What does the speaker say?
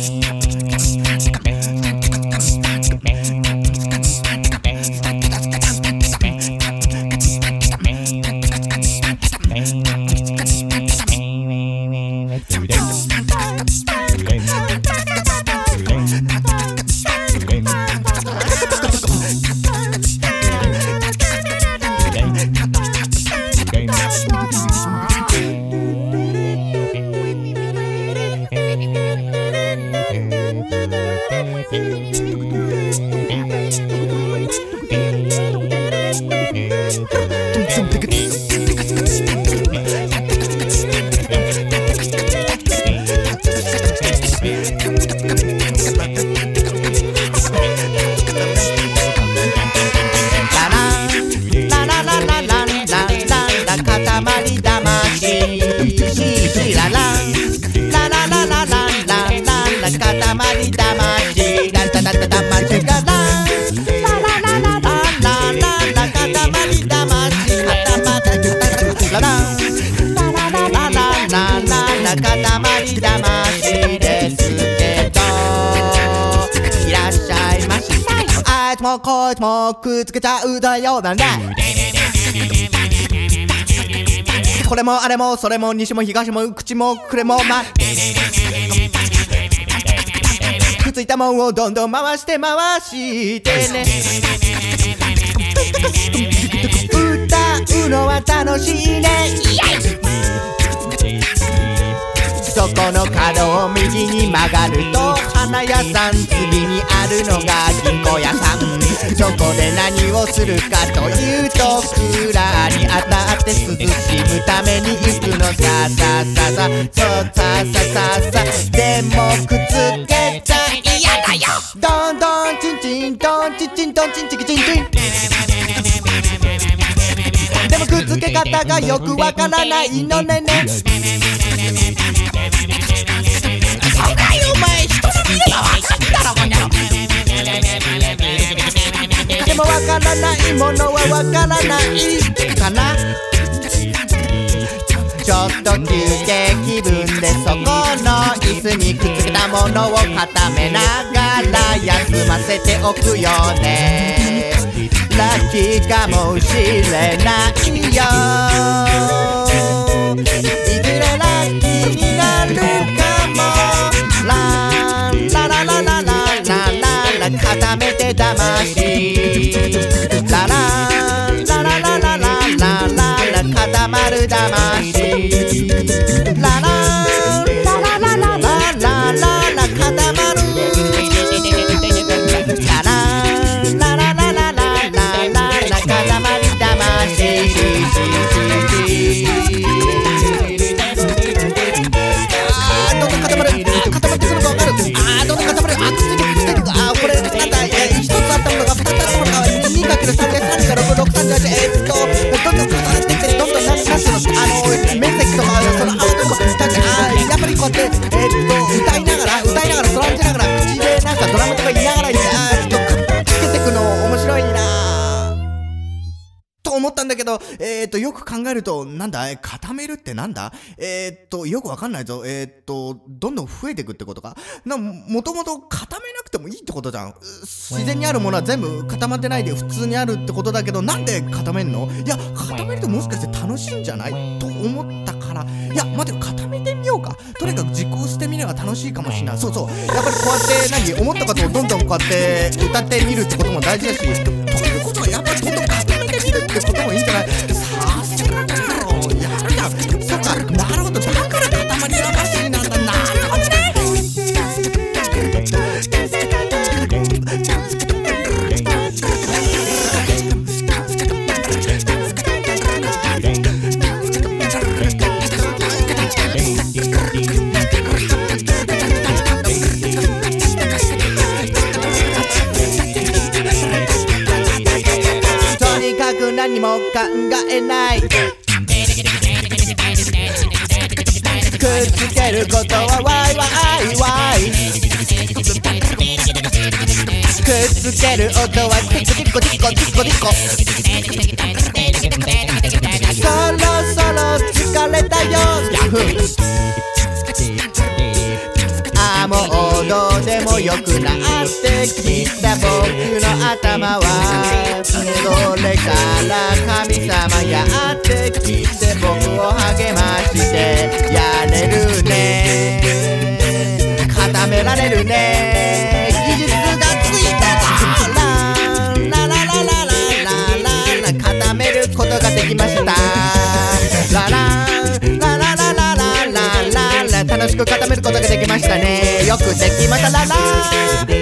Yeah. Katamari Damari ラ固まり魂ですけどいらっしゃいまし。あいつもこいつもくっつけちゃうだよなんだ。これもあれもそれも西も東も口もくれもまっくっついたもんをどんどん回して回してね歌うのは楽しいねそこの角を右に曲がると花屋さん次にあるのが銀行屋さんそこで何をするかというとクーラーに当たって涼しむために行くのささささそうささささでもくっつけちゃ嫌だよどんどんチンチンドンチンチンドンチンチキチンチン。でもくっつけ方がよくわからないのねね。ものはわからない。かな？ちょっと休憩気分でそこの椅子にくっつけたものを固めながら休ませておくよね。ラッキーかもしれないよ。Damas. ど、えー、と、よく考えると、なんだ？固めるってなんだ？えー、と、よくわかんないぞ。えー、と、どんどん増えていくってことか？な、もともと固めなくてもいいってことじゃん。自然にあるものは全部固まってないで普通にあるってことだけど、なんで固めんの？いや、固めるともしかして楽しいんじゃない？と思ったから、いや、待てよ、固めてみようか。とにかく実行してみれば楽しいかもしれない。そうそう。やっぱりこうやって、何？思ったことをどんどんこうやって歌ってみるってことも大事だし、ということはやっぱりどんどん固めてみるってことつける音はティコティコティコティコティコそろそろ疲れたよヤフーああもう踊良くなってきた僕の頭は。それから神様やってきてことができました。ララ。ラララララララ。楽しく固めることができましたね。よくできました。ララ。